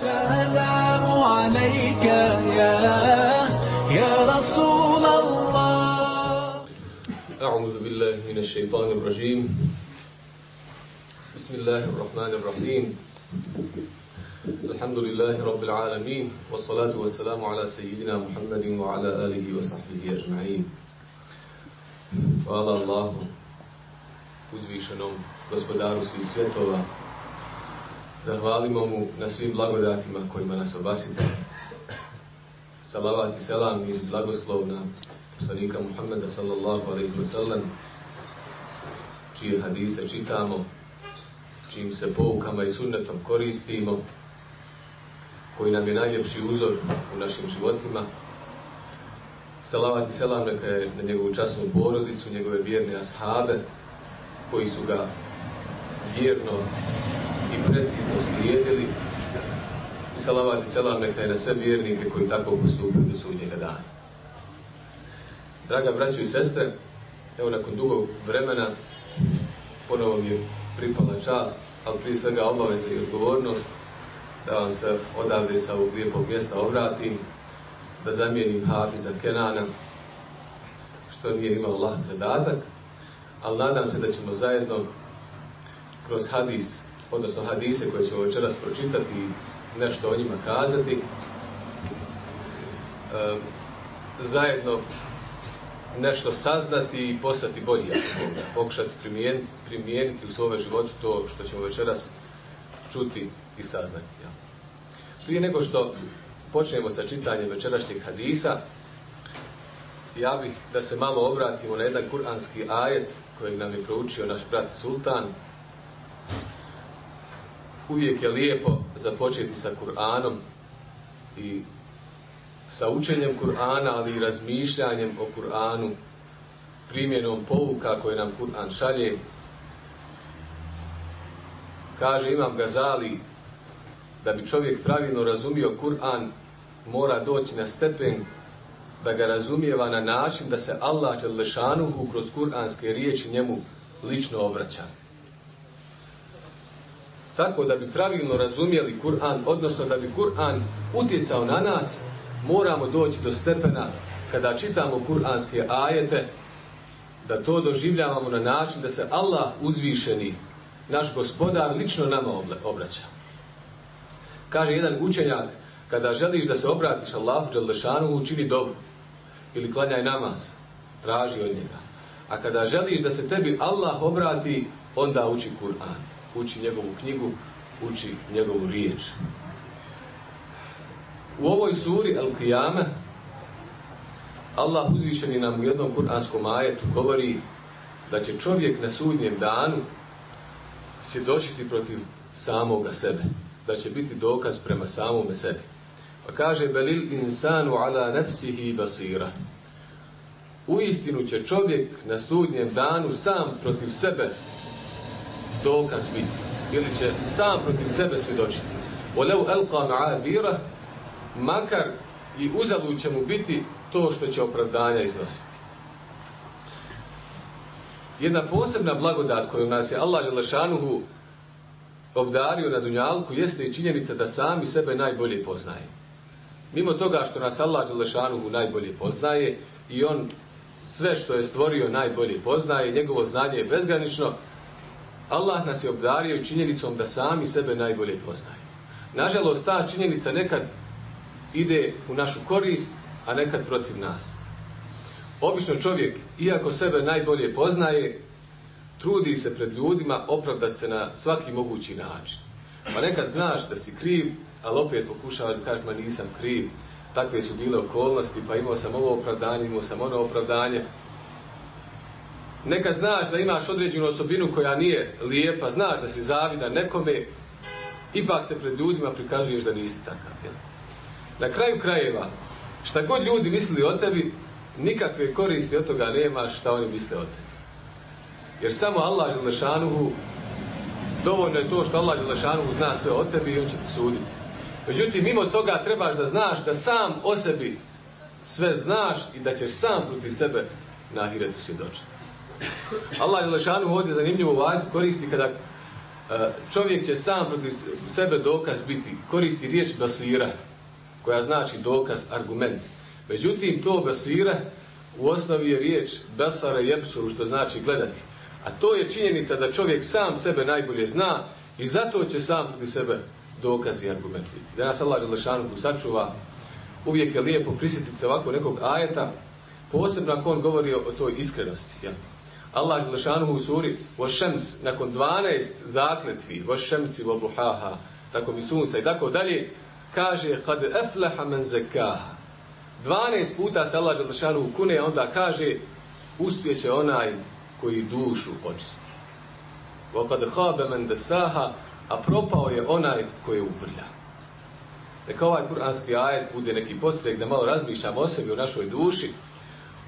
السلام عليك يا يا رسول الله. أعوذ بالله من الشيطان الرجيم. بسم الله الرحمن الرحيم. الحمد لله رب العالمين والصلاة والسلام على سيدنا محمد وعلى آله وصحبه أجمعين. Hvala Allahu, uzvišenom gospodaru svih svjetova. Zahvalimo mu na svim blagodatima kojima nas obasite. Salavat i selam i blagoslov na poslanika Muhammeda sallallahu alaihi wa sallam, čije hadise čitamo, čijim se poukama i sunnetom koristimo, koji nam je najljepši uzor u našim životima. Salavat i selam neka je na njegovu časnu porodicu, njegove vjerne ashabe, koji su ga vjerno precizno slijedili. I salavat i selam neka je na sve vjernike koji tako postupaju do sudnjega dana. Draga braćo i sestre, evo nakon dugog vremena ponovo mi je pripala čast, ali prije svega obaveza i odgovornost da vam se odavde sa ovog lijepog mjesta obratim, da zamijenim Hafiza Kenana, što nije imao lahk zadatak, ali nadam se da ćemo zajedno kroz hadis, odnosno hadise koje ćemo večeras pročitati i nešto o njima kazati, e, zajedno nešto saznati i postati bolji, pokušati primijeniti, primijeniti u svome životu to što ćemo večeras čuti i saznati. Ja. Prije nego što počnemo sa čitanjem večerašnjeg hadisa, ja bih da se malo obratimo na jedan kuranski ajet kojeg nam je proučio naš brat Sultan. Uvijek je lijepo započeti sa Kur'anom i sa učenjem Kur'ana, ali i razmišljanjem o Kur'anu, primjenom povuka koje nam Kur'an šalje. Kaže Imam Gazali, da bi čovjek pravilno razumio Kur'an, mora doći na stepen da ga razumijeva na način da se Allah Đelešanuhu kroz kur'anske riječi njemu lično obraća. Tako da bi pravilno razumijeli Kur'an, odnosno da bi Kur'an utjecao na nas, moramo doći do stepena kada čitamo kur'anske ajete, da to doživljavamo na način da se Allah uzvišeni, naš gospodar, lično nama obraća. Kaže jedan učenjak, kada želiš da se obratiš Allahu Đalešanu, učini dobu ili klanjaj namaz, traži od njega. A kada želiš da se tebi Allah obrati, onda uči Kur'an, uči njegovu knjigu, uči njegovu riječ. U ovoj suri El Qiyame Allah uzvišeni nam u jednom kuranskom ajetu govori da će čovjek na sudnjem danu svjedočiti protiv samoga sebe. Da će biti dokaz prema samome sebi. Pa kaže belil insanu ala nefsihi basira. U istinu će čovjek na sudnjem danu sam protiv sebe dokaz biti. Ili će sam protiv sebe svjedočiti. Olev elqa ma'abira makar i uzalu će mu biti to što će opravdanja iznositi. Jedna posebna blagodat koju nas je Allah Želešanuhu obdario na Dunjalku jeste i činjenica da sami sebe najbolje poznaje. Mimo toga što nas Allah Želešanuhu najbolje poznaje i on sve što je stvorio najbolje poznaje, njegovo znanje je bezgranično, Allah nas je obdario činjenicom da sami sebe najbolje poznaju. Nažalost, ta činjenica nekad ide u našu korist, a nekad protiv nas. Obično čovjek, iako sebe najbolje poznaje, trudi se pred ljudima opravdati se na svaki mogući način. Pa nekad znaš da si kriv, ali opet pokušavaš da kažeš, ma nisam kriv, takve su bile okolnosti, pa imao sam ovo opravdanje, imao sam ono opravdanje neka znaš da imaš određenu osobinu koja nije lijepa, znaš da si zavida nekome, ipak se pred ljudima prikazuješ da nisi takav. Jel? Na kraju krajeva, šta god ljudi mislili o tebi, nikakve koristi od toga nema šta oni misle o tebi. Jer samo Allah Želešanuhu, dovoljno je to što Allah Želešanuhu zna sve o tebi i on će ti suditi. Međutim, mimo toga trebaš da znaš da sam o sebi sve znaš i da ćeš sam protiv sebe na ahiretu svjedočiti. Allah Jelešanu ovdje zanimljivo vajdu koristi kada e, čovjek će sam protiv sebe dokaz biti, koristi riječ basira, koja znači dokaz, argument. Međutim, to basira u osnovi je riječ basara jepsuru, što znači gledati. A to je činjenica da čovjek sam sebe najbolje zna i zato će sam protiv sebe dokaz i argument biti. Da nas Allah Đelešanu sačuva, uvijek je lijepo prisjetiti se ovako nekog ajeta, posebno ako on govori o toj iskrenosti. Jel? Allah Želešanu u suri Vošems, nakon 12 zakletvi, Vošemsi, Vobuhaha, tako mi sunca i tako dalje, kaže, kad efleha men zekaha, 12 puta se Allah Želešanu kune, onda kaže, uspjeće onaj koji dušu očisti. Vokad habe men desaha, a propao je onaj koji je uprlja. Neka ovaj kuranski ajet bude neki postrek da malo razmišljamo o sebi, o našoj duši,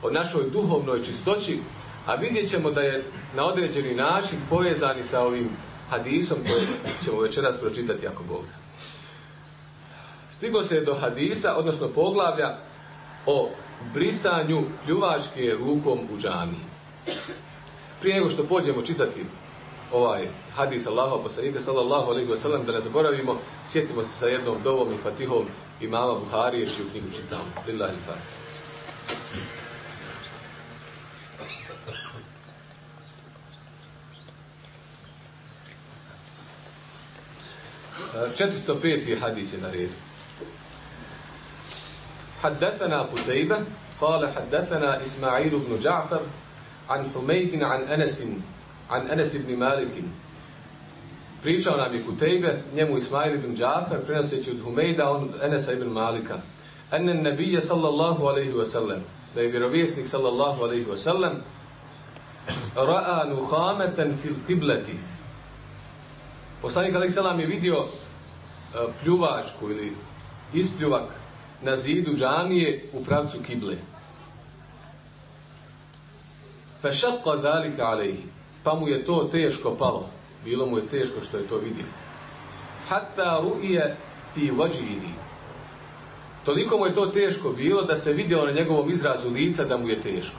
o našoj duhovnoj čistoći, a vidjet ćemo da je na određeni način povezani sa ovim hadisom koji ćemo večeras pročitati ako Bog. Stiglo se do hadisa, odnosno poglavlja, o brisanju pljuvačke rukom u džami. Prije nego što pođemo čitati ovaj hadis Allahov poslanika sallallahu alejhi ve sellem da ne zaboravimo sjetimo se sa jednom dovom i fatihom imama Buharije čiju knjigu čitamo billahi fa 405. hadis je na redu. حدثنا قتيبة قال حدثنا إسماعيل بن جعفر عن حميد عن أنس عن أنس بن مالك Pričao nam je Kutejbe, njemu Ismail ibn Džafer, prenoseći od Humejda, on Enesa ibn Malika. Enen nebije sallallahu alaihi wa sallam, da je vjerovjesnik sallallahu alaihi wa sallam, ra'a nuhameten fil kibleti. Poslanik alaihi sallam je vidio E, E, pljuvačku ili ispljuvak na zidu džamije u pravcu kible. Fešakla zalika alejhi. Pa mu je to teško palo. Bilo mu je teško što je to vidio. Hatta ru'ije fi wajhihi. Toliko mu je to teško bilo da se vidjelo na njegovom izrazu lica da mu je teško.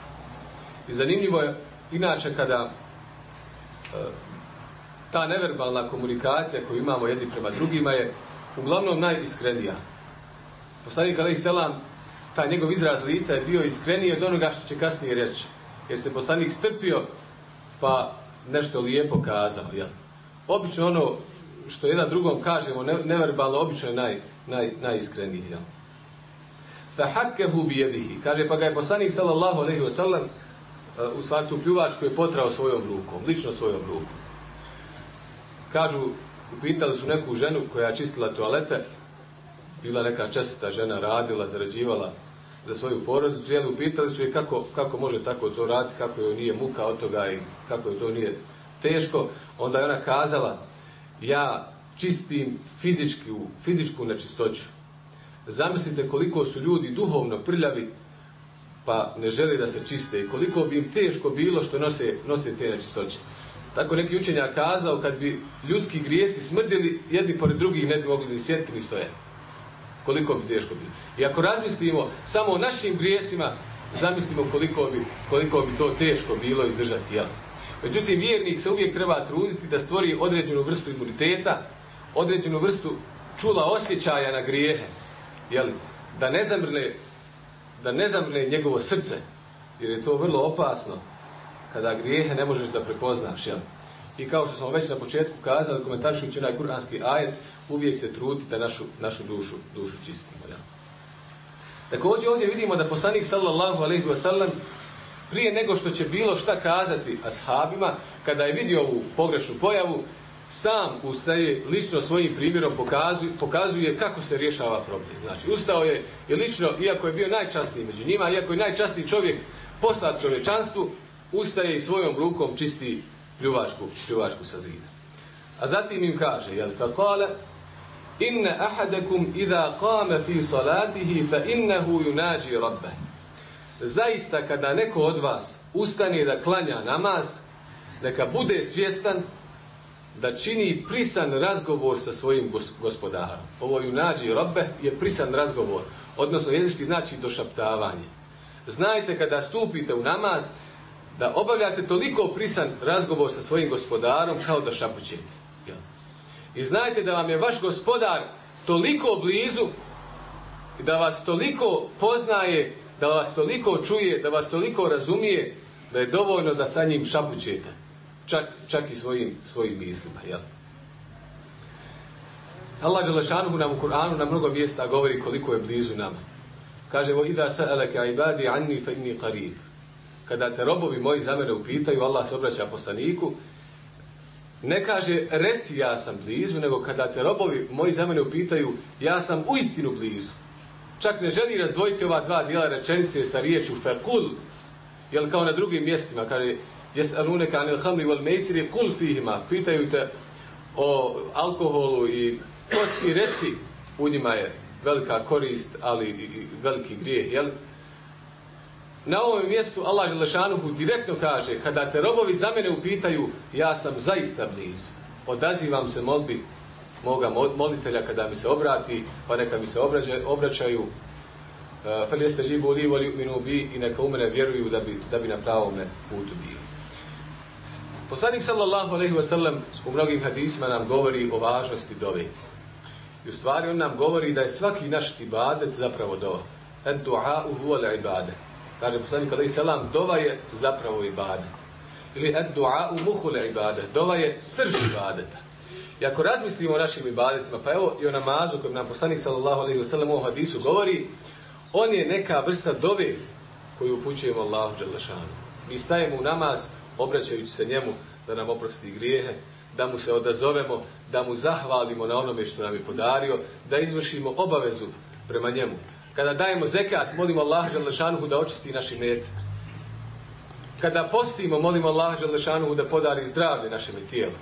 I zanimljivo je inače kada e, ta neverbalna komunikacija koju imamo jedni prema drugima je uglavnom najiskrenija. Poslanik alaih selam, taj njegov izraz lica je bio iskreniji od onoga što će kasnije reći. Jer se poslanik strpio, pa nešto lijepo kazao. Jel? Obično ono što jedan drugom kažemo, neverbalno, obično je naj, naj, najiskreniji. Jel? Fahakkehu bijedihi. bi. Kaže, pa ga je poslanik sallallahu alaihi wa sallam e, u stvari tu pljuvačku je potrao svojom rukom, lično svojom rukom. Kažu, upitali su neku ženu koja čistila toalete, bila neka česta žena, radila, zarađivala za svoju porodicu, jeli upitali su je kako, kako može tako to raditi, kako joj nije muka od toga i kako joj to nije teško, onda je ona kazala, ja čistim fizičku, fizičku nečistoću. Zamislite koliko su ljudi duhovno prljavi, pa ne žele da se čiste i koliko bi im teško bilo što nose, nose te nečistoće. Tako neki učenja kazao, kad bi ljudski grijesi smrdili, jedni pored drugih ne bi mogli ni sjetiti ni stojati. Koliko bi teško bilo. I ako razmislimo samo o našim grijesima, zamislimo koliko bi, koliko bi to teško bilo izdržati. Jel? Međutim, vjernik se uvijek treba truditi da stvori određenu vrstu imuniteta, određenu vrstu čula osjećaja na grijehe. Jel? Da ne zamrne da ne zamrne njegovo srce, jer je to vrlo opasno kada grijehe ne možeš da prepoznaš, jel? I kao što smo već na početku kazali, komentaršujući onaj kuranski ajet, uvijek se trudite da našu, našu dušu, dušu čistimo, jel? Također ovdje vidimo da poslanik sallallahu alaihi wa sallam prije nego što će bilo šta kazati ashabima, kada je vidio ovu pogrešnu pojavu, sam ustaje lično svojim primjerom pokazuje, pokazuje kako se rješava problem. Znači, ustao je i lično, iako je bio najčastniji među njima, iako je najčastniji čovjek poslat čovječanstvu, ustaje i svojom rukom čisti pljuvačku, pljuvačku sa zida. A zatim im kaže, jel, fa kale, inne ahadakum idha qame fi salatihi fa innehu junađi rabbe. Zaista kada neko od vas ustane da klanja namaz, neka bude svjestan da čini prisan razgovor sa svojim gospodarom. Ovo junađi rabbe je prisan razgovor, odnosno jezički znači došaptavanje. Znajte kada stupite u namaz, da obavljate toliko prisan razgovor sa svojim gospodarom kao da šapućete. Ja. I znajte da vam je vaš gospodar toliko blizu, da vas toliko poznaje, da vas toliko čuje, da vas toliko razumije, da je dovoljno da sa njim šapućete. Čak, čak i svojim, svojim mislima. Jel? Allah Želešanuhu nam u Kur'anu na mnogo mjesta govori koliko je blizu nama. Kaže, vo ida sa'alaka ibadi anni fa inni qarib. Kada te robovi moji za mene upitaju, Allah se obraća poslaniku, ne kaže, reci ja sam blizu, nego kada te robovi moji za mene upitaju, ja sam u istinu blizu. Čak ne želi razdvojiti ova dva dijela rečenice sa riječu fekul, jel kao na drugim mjestima, kaže, jes anuneka anil hamri wal mejsiri kul fihima, pitaju te o alkoholu i kocki, reci, u njima je velika korist, ali i veliki grijeh, jel? Na ovom mjestu Allah Želešanuhu direktno kaže, kada te robovi za mene upitaju, ja sam zaista blizu. Odazivam se molbi moga molitelja kada mi se obrati, pa neka mi se obrađa, obraćaju. E, fel jeste živu li voli uminu bi i neka umre vjeruju da bi, da bi na pravom putu bio. Poslanik sallallahu alaihi wasallam u mnogim hadisima nam govori o važnosti dove. I u stvari on nam govori da je svaki naš ibadet zapravo dova. Ed du'a uhu al ibadet. Kaže poslanik alaihi selam, dova je zapravo ibadet. Ili ed du'a u muhule ibadet. Dova je srž ibadeta. I ako razmislimo o našim ibadetima, pa evo i o namazu kojem nam poslanik sallallahu alaihi wasallam u hadisu govori, on je neka vrsta dove koju upućujemo Allahu Đalešanu. Mi stajemo u namaz, obraćajući se njemu da nam oprosti grijehe, da mu se odazovemo, da mu zahvalimo na onome što nam je podario, da izvršimo obavezu prema njemu. Kada dajemo zekat, molimo Allah Želešanuhu da očisti naši mete. Kada postimo, molimo Allah Želešanuhu da podari zdravlje našem tijelu.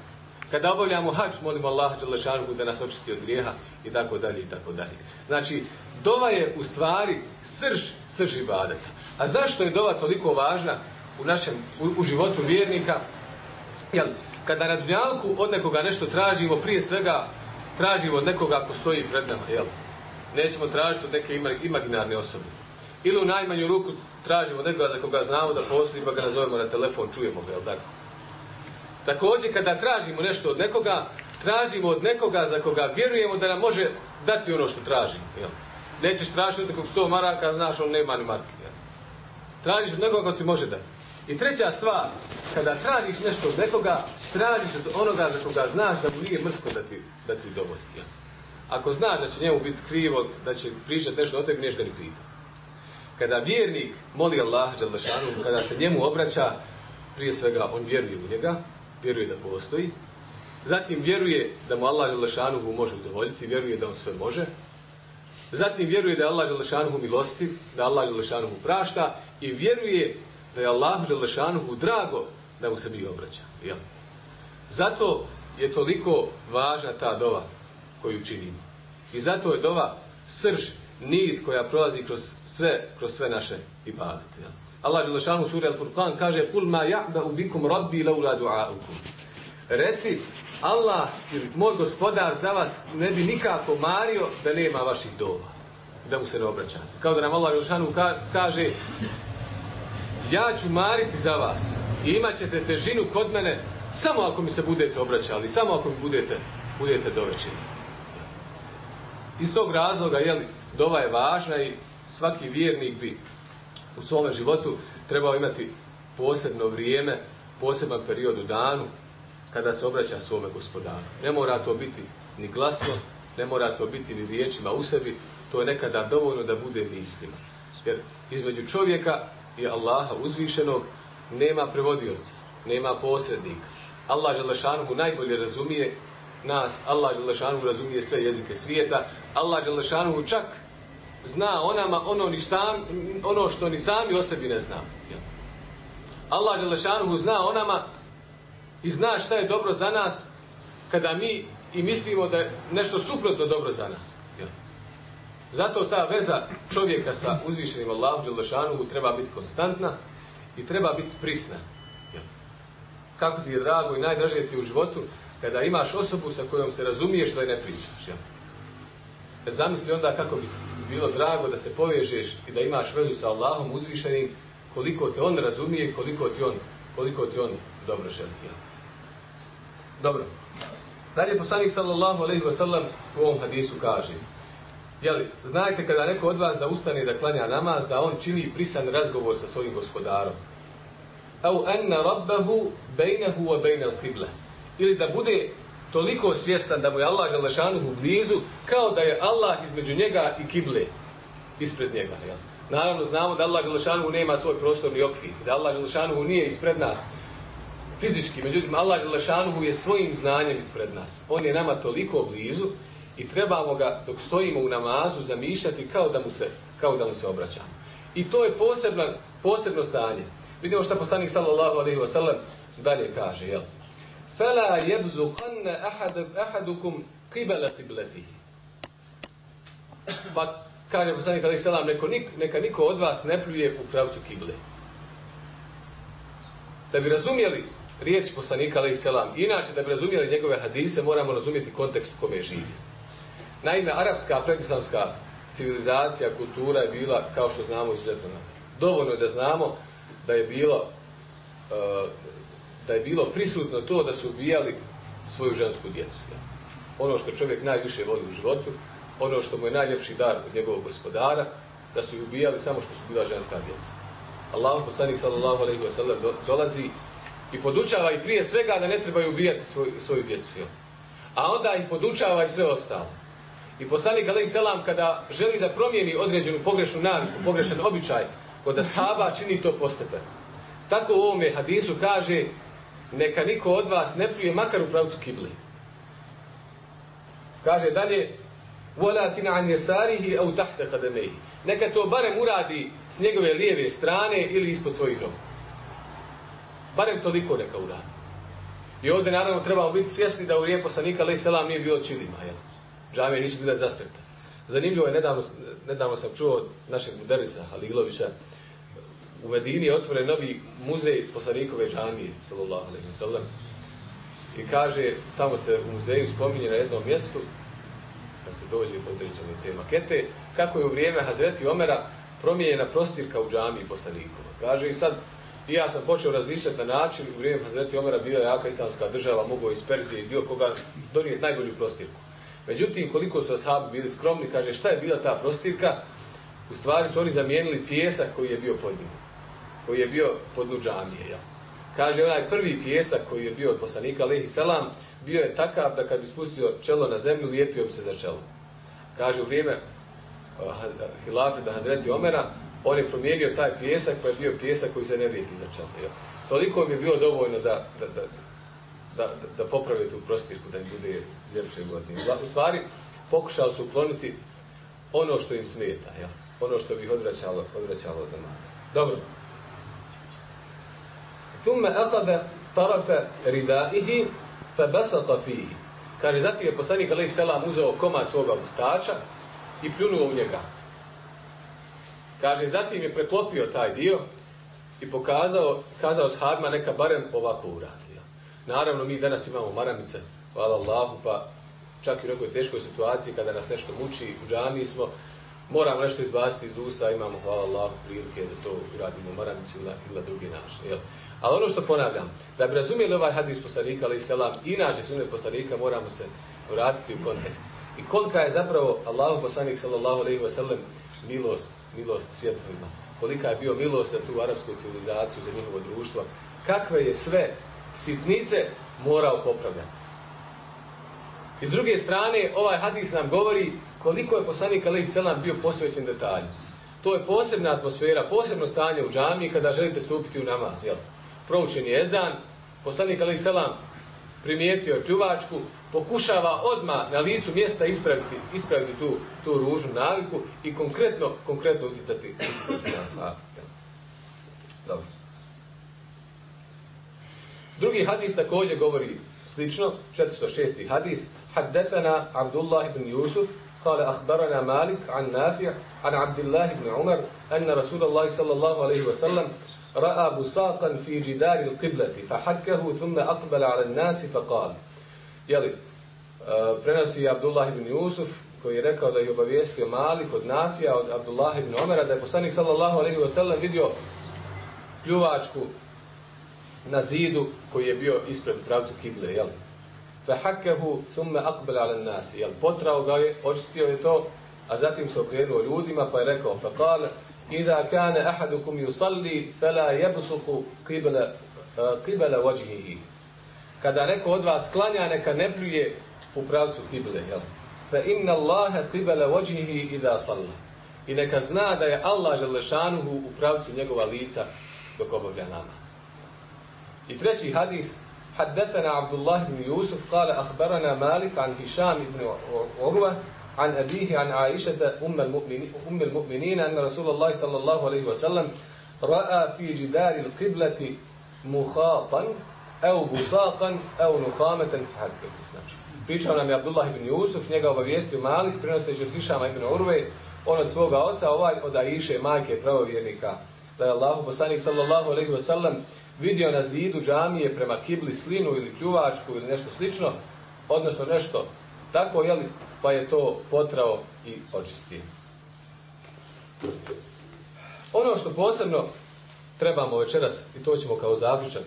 Kada obavljamo hađ, molimo Allah Želešanuhu da nas očisti od grijeha i tako dalje i tako dalje. Znači, dova je u stvari srž, srž ibadeta. A zašto je dova toliko važna u našem, u, u životu vjernika? Jel, kada na dunjalku od nekoga nešto tražimo, prije svega tražimo od nekoga ko stoji pred nama, jel? Nećemo tražiti od neke imaginarne osobe. Ili u najmanju ruku tražimo od nekoga za koga znamo da postoji, pa ga nazovemo na telefon, čujemo ga, jel tako? Također, kada tražimo nešto od nekoga, tražimo od nekoga za koga vjerujemo da nam može dati ono što tražimo, jel? Nećeš tražiti od nekog sto maraka, znaš, on nema ni marke, jel? Tražiš od nekoga ko ti može dati. I treća stvar, kada tražiš nešto od nekoga, tražiš od onoga za koga znaš da mu nije mrsko da ti, da ti dovolji. jel? Ako znaš da će njemu biti krivo, da će pričati nešto od tebe, ga ni pita. Kada vjernik moli Allah, Đalešanu, kada se njemu obraća, prije svega on vjeruje u njega, vjeruje da postoji, zatim vjeruje da mu Allah Đalešanu može udovoljiti, vjeruje da on sve može, zatim vjeruje da je Allah Đalešanu milosti, da Allah Đalešanu prašta i vjeruje da je Allah Želešanuhu drago da mu se mi obraća. Jel? Zato je toliko važna ta dova koju činimo. I zato je dova srž, nit koja prolazi kroz sve, kroz sve naše ibadete. Allah Želešanuhu suri Al-Furqan kaže Kul ma ja'ba ubikum rabbi laula du'aukum. Reci, Allah, moj gospodar, za vas ne bi nikako mario da nema vaših dova. Da mu se ne obraća. Kao da nam Allah Želešanuhu kaže ja ću mariti za vas i imat ćete težinu kod mene samo ako mi se budete obraćali, samo ako mi budete, budete dovećeni. Iz tog razloga, jeli, dova je važna i svaki vjernik bi u svome životu trebao imati posebno vrijeme, poseban period u danu kada se obraća svome gospodaru. Ne mora to biti ni glasno, ne mora to biti ni riječima u sebi, to je nekada dovoljno da bude mislima. Jer između čovjeka i Allaha uzvišenog, nema prevodioca, nema posrednika. Allah Želešanuhu najbolje razumije nas, Allah Želešanuhu razumije sve jezike svijeta, Allah Želešanuhu čak zna o nama ono, ni sam, ono što ni sami o sebi ne zna. Allah Želešanuhu zna o nama i zna šta je dobro za nas kada mi i mislimo da je nešto suprotno dobro za nas. Zato ta veza čovjeka sa uzvišenim Allahom Đelešanuhu treba biti konstantna i treba biti prisna. Kako ti je drago i najdražije ti u životu kada imaš osobu sa kojom se razumiješ da je ne pričaš. Ja? E, zamisli onda kako bi bilo drago da se povežeš i da imaš vezu sa Allahom uzvišenim koliko te on razumije koliko ti on, koliko ti on dobro želi. Ja? Dobro. Dalje poslanik sallallahu alejhi ve sellem u ovom hadisu kaže: Jeli, znajte kada neko od vas da ustane da klanja namaz, da on čini prisan razgovor sa svojim gospodarom. Au anna rabbahu bejnehu wa bain al-qibla. Ili da bude toliko svjestan da mu je Allah u blizu, kao da je Allah između njega i kible ispred njega. Jel? Naravno, znamo da Allah Želešanuhu nema svoj prostorni okvir, da Allah Želešanuhu nije ispred nas fizički, međutim, Allah Želešanuhu je svojim znanjem ispred nas. On je nama toliko blizu i trebamo ga, dok stojimo u namazu, zamišljati kao da mu se, kao da mu se obraćamo. I to je posebno, posebno stanje. Vidimo što poslanik sallallahu alaihi wa sallam dalje kaže, jel? فَلَا يَبْزُقَنَّ أَحَدُكُمْ قِبَلَ قِبْلَتِهِ Pa kaže poslanik alaihi sallam, neka, neka niko od vas ne pljuje u pravcu kible. Da bi razumjeli riječ poslanika alaihi sallam, inače da bi razumjeli njegove hadise, moramo razumjeti kontekst u kome živi. Naime, arapska predislamska civilizacija, kultura je bila, kao što znamo, izuzetno nas. Dovoljno je da znamo da je bilo uh, da je bilo prisutno to da su ubijali svoju žensku djecu. Ono što čovjek najviše voli u životu, ono što mu je najljepši dar od njegovog gospodara, da su ubijali samo što su bila ženska djeca. Allah poslanik sallallahu alejhi ve sellem dolazi i podučava i prije svega da ne trebaju ubijati svoj, svoju djecu. Ja. A onda ih podučava i sve ostalo. I poslanik alejhi selam kada želi da promijeni određenu pogrešnu naviku, pogrešan običaj kod ashaba čini to postepeno. Tako u ovome hadisu kaže neka niko od vas ne prije makar u pravcu kibli. Kaže dalje وَلَكِنَ عَنْ يَسَارِهِ أَوْ تَحْتَ قَدَمَيْهِ Neka to barem uradi s njegove lijeve strane ili ispod svojih nogu. Barem toliko neka uradi. I ovdje naravno trebamo biti svjesni da u vrijeme poslanika alaih selam nije bilo čilima. Jel? Džamije nisu bile zastrte. Zanimljivo je, nedavno, nedavno sam čuo od našeg muderisa Halilovića, u Medini je otvoren novi muzej poslanikove džamije, sallallahu alaihi wa sallam. I kaže, tamo se u muzeju spominje na jednom mjestu, kad se dođe određene te makete, kako je u vrijeme Hazreti Omera promijenjena prostirka u džamiji poslanikova. Kaže, i sad, i ja sam počeo razmišljati na način, u vrijeme Hazreti Omera bila je jaka islamska država, mogo iz Perzije i bio koga donijeti najbolju prostirku. Međutim, koliko su ashabi bili skromni, kaže, šta je bila ta prostirka? U stvari su oni zamijenili pjesak koji je bio pod njim koji je bio pod džamije. Ja. Kaže, onaj prvi pjesak koji je bio od poslanika, alaihi salam, bio je takav da kad bi spustio čelo na zemlju, lijepio bi se za čelo. Kaže, u vrijeme eh, uh, hilafeta Hazreti Omera, on je promijenio taj pjesak, koji pa je bio pjesak koji se ne lijepi za čelo. Ja. Toliko mi je bilo dovoljno da, da, da, da, da poprave tu prostirku, da im bude ljepše godine. U stvari, pokušao su ukloniti ono što im smeta, ja. ono što bi ih odvraćalo, odvraćalo od namaza. Dobro. ثم أخذ طرف ردائه فبسط فيه kaže zatim je poslanik alaih selam uzeo komad svoga buhtača i pljunuo u njega. Kaže zatim je preklopio taj dio i pokazao kazao shadma neka barem ovako uradio naravno mi danas imamo maramice hvala Allahu pa čak i u nekoj teškoj situaciji kada nas nešto muči u džami smo moramo nešto izbaciti iz usta imamo hvala Allahu prilike da to uradimo maranicu ili na drugi način jel? Ali ono što ponavljam, da bi razumijeli ovaj hadis poslanika, ali i selam, inače sunet poslanika, moramo se vratiti u kontekst. I kolika je zapravo Allahu poslanik, sallallahu alaihi wa sallam, milost, milost svjetovima. Kolika je bio milost za tu arapsku civilizaciju, za njihovo društvo. Kakve je sve sitnice morao popravljati. I s druge strane, ovaj hadis nam govori koliko je poslanik, alaihi selam, bio posvećen detalju. To je posebna atmosfera, posebno stanje u džamiji kada želite stupiti u namaz, jel? proučen je ezan, poslanik Ali Selam primijetio je pljuvačku, pokušava odma na licu mjesta ispraviti, ispraviti tu, tu ružnu naviku i konkretno, konkretno uticati, uticati na sva. Dobro. Drugi hadis također govori slično, 406. hadis, Haddefana Abdullah ibn Yusuf, قال أخبرنا مالك عن نافع عن عبد الله بن عمر أن رسول الله صلى الله عليه وسلم ra'a busaqan fi jidari al-qiblati fa hakkahu thumma aqbala 'ala an-nas fa qala jeli uh, prenosi Abdullah ibn Yusuf koji je rekao da je obavijestio Malik od Nafija od Abdullah ibn Omera da je poslanik sallallahu alejhi ve sellem vidio pljuvačku na zidu koji je bio ispred pravcu kible jel فحكه ثم أقبل على الناس jel potrao ga je očistio je to a zatim se okrenuo ljudima pa je rekao فقال إذا كان أحدكم يصلي فلا يبصق قبل قبل وجهه kada neko od vas klanja neka ne pljuje u pravcu kible jel fa inna Allaha qibala wajhihi idha salla i neka zna da je Allah dželešanuhu u pravcu njegova lica dok obavlja namaz i treći hadis حدثنا عبد الله بن يوسف قال أخبرنا مالك عن هشام بن عروة عن أبيه عن عائشة أم المؤمنين, أم المؤمنين أن رسول الله صلى الله عليه وسلم رأى في جدار القبلة مخاطا أو بساطا أو نخامة فحكم Pričao nam je Abdullah ibn Jusuf, njega obavijestio Malik, prenoseći od Hišama ibn Urve, on od svoga oca, ovaj od Aiše, majke pravovjernika, da je Allah, poslanik sallallahu alaihi wa sallam, vidio na zidu džamije prema kibli slinu ili kljuvačku ili nešto slično, odnosno nešto tako, jeli, pa je to potrao i očistio. Ono što posebno trebamo večeras, i to ćemo kao zaključak,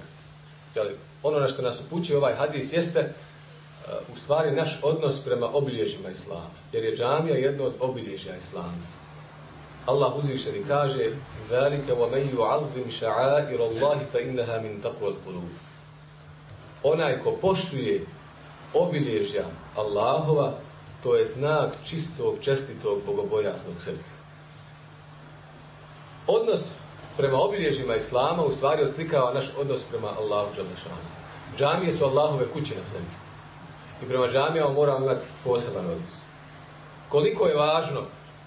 jeli, ono na što nas upući ovaj hadis jeste uh, u stvari naš odnos prema obilježima Islama. Jer je džamija jedno od obilježja Islama. Allah uzvišeni kaže ذَلِكَ وَمَنْ يُعَظِّمْ شَعَائِرَ اللَّهِ فَإِنَّهَا مِنْ تَقْوَ الْقُلُوبِ Onaj ko poštuje obilježja Allahova, to je znak čistog, čestitog, bogobojasnog srca. Odnos prema obilježima Islama u stvari oslikava naš odnos prema Allahu Đalešanu. Džamije su Allahove kuće na sebi. I prema džamijama moramo imati poseban odnos. Koliko je važno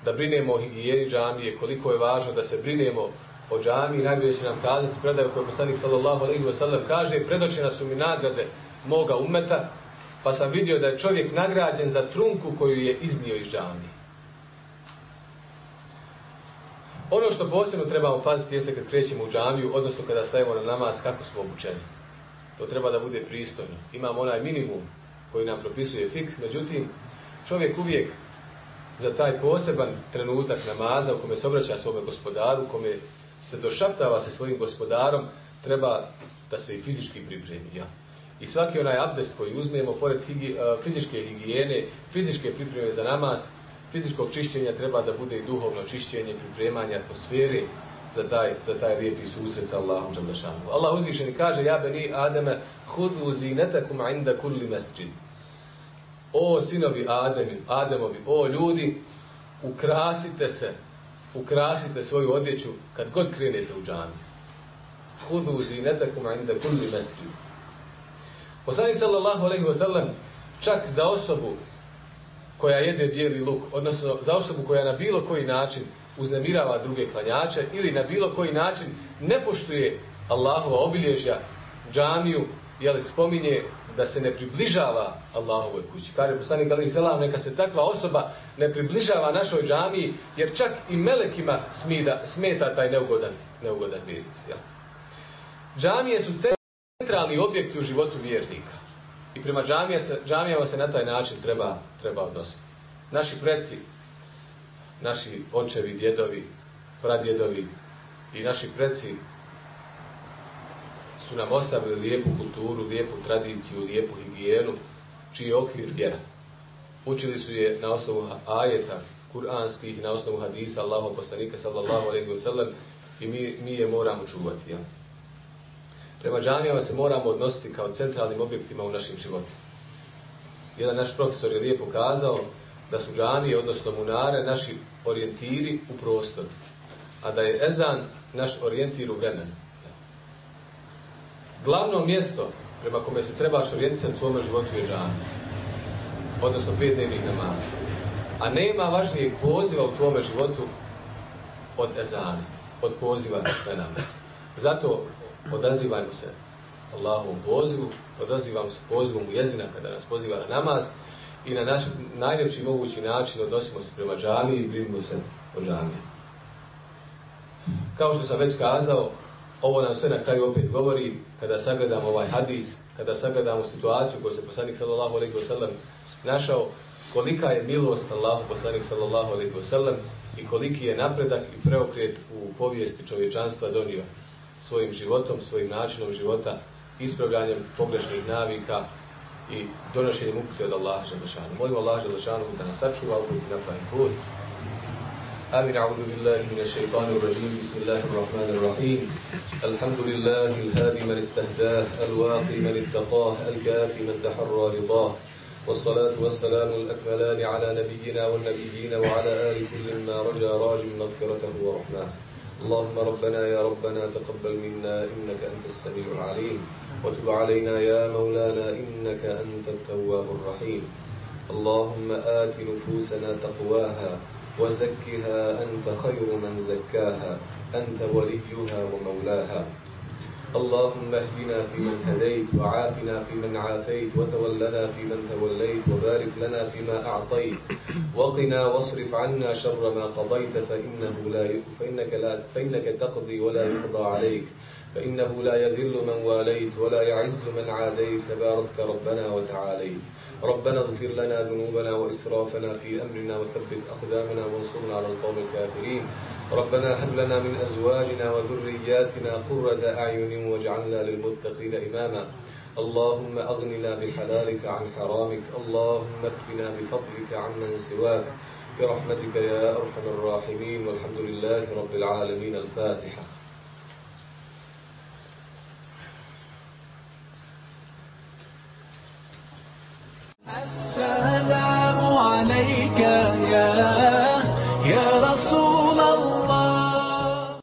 da brinemo o higijeni džamije, koliko je važno da se brinemo o džamiji, najbolje će nam kazati predaju koju poslanik sallallahu alaihi wa sallam kaže, predočena su mi nagrade moga umeta, pa sam vidio da je čovjek nagrađen za trunku koju je iznio iz džamije. Ono što posebno trebamo paziti jeste kad krećemo u džamiju, odnosno kada stavimo na namaz, kako smo obučeni. To treba da bude pristojno. Imamo onaj minimum koji nam propisuje fik, međutim, čovjek uvijek za taj poseban trenutak namaza u kome se obraća svome gospodaru, u kome se došaptava sa svojim gospodarom, treba da se i fizički pripremi. Ja. I svaki onaj abdest koji uzmemo, pored higi, uh, fizičke higijene, fizičke pripreme za namaz, fizičkog čišćenja treba da bude i duhovno čišćenje, pripremanje atmosfere za taj, za taj lijepi susret sa Allahom Đalešanu. Allah uzvišeni kaže, ja beni Ademe, hudu zinetakum inda kulli mesđid. O sinovi Ademi, Ademovi, o ljudi, ukrasite se, ukrasite svoju odjeću kad god krenete u džamiju. Hudu zinetakum inda kulli masjid. Poslanik sallallahu alejhi ve sellem čak za osobu koja jede bijeli luk, odnosno za osobu koja na bilo koji način uznemirava druge klanjače ili na bilo koji način ne poštuje Allahova obilježja, džamiju, jeli spominje da se ne približava Allahovoj kući. Kaže poslanik Ali selam neka se takva osoba ne približava našoj džamiji jer čak i melekima smida, smeta taj neugodan neugodan miris, jel? Džamije su centralni objekti u životu vjernika. I prema džamija se, džamijama se na taj način treba, treba odnositi. Naši preci, naši očevi, djedovi, pradjedovi i naši preci su nam ostavili lijepu kulturu, lijepu tradiciju, lijepu higijenu, čiji je okvir vjera. Učili su je na osnovu ajeta, kuranskih, na osnovu hadisa Allahom poslanika sallallahu alaihi wa sallam i mi, mi je moramo čuvati. Ja. Prema džamijama se moramo odnositi kao centralnim objektima u našim životima. Jedan naš profesor je lijepo kazao da su džamije, odnosno munare, naši orijentiri u prostoru, a da je ezan naš orijentir u vremenu. Glavno mjesto prema kome se trebaš orijentisati u svome životu je džan. odnosno pet dnevnih namaza. A nema važnijeg poziva u tvome životu od ezana, od poziva na namaz. Zato odazivajmo se Allahovom pozivu, odazivamo se pozivom u jezina kada nas poziva na namaz i na naš najljepši mogući način odnosimo se prema džami i brinimo se o džami. Kao što sam već kazao, ovo nam sve na kraju opet govori kada sagledamo ovaj hadis, kada sagledamo situaciju koju se poslanik sallallahu alaihi wa sallam našao, kolika je milost Allahu poslanik sallallahu alaihi wa sallam i koliki je napredak i preokret u povijesti čovječanstva donio svojim životom, svojim načinom života, ispravljanjem pogrešnih navika i donošenjem upute od Allaha Želešanu. Molim Allaha Želešanu da nas sačuva u put na pravi put. آمين. أعوذ بالله من الشيطان الرجيم. بسم الله الرحمن الرحيم. الحمد لله الهادي من استهداه الواقي من اتقاه الكافي من تحرى رضاه. والصلاة والسلام الأكملان على نبينا والنبيين وعلى آل كل ما رجا راج مغفرته ورحمة. اللهم ربنا يا ربنا تقبل منا إنك أنت السميع العليم. وتب علينا يا مولانا إنك أنت التواب الرحيم. اللهم آت نفوسنا تقواها وزكها أنت خير من زكاها أنت وليها ومولاها. اللهم اهدنا فيمن هديت وعافنا فيمن عافيت وتولنا فيمن توليت وبارك لنا فيما أعطيت. وقنا واصرف عنا شر ما قضيت فإنه لا فإنك, لا فإنك تقضي ولا يقضى عليك. فإنه لا يذل من واليت ولا يعز من عاديت. تباركت ربنا وتعاليت. ربنا اغفر لنا ذنوبنا وإسرافنا في أمرنا وثبت أقدامنا وانصرنا على القوم الكافرين. ربنا هب لنا من أزواجنا وذرياتنا قرة أعين واجعلنا للمتقين إماما. اللهم أغننا بحلالك عن حرامك. اللهم اكفنا بفضلك عمن سواك. برحمتك يا أرحم الراحمين. والحمد لله رب العالمين. الفاتحة.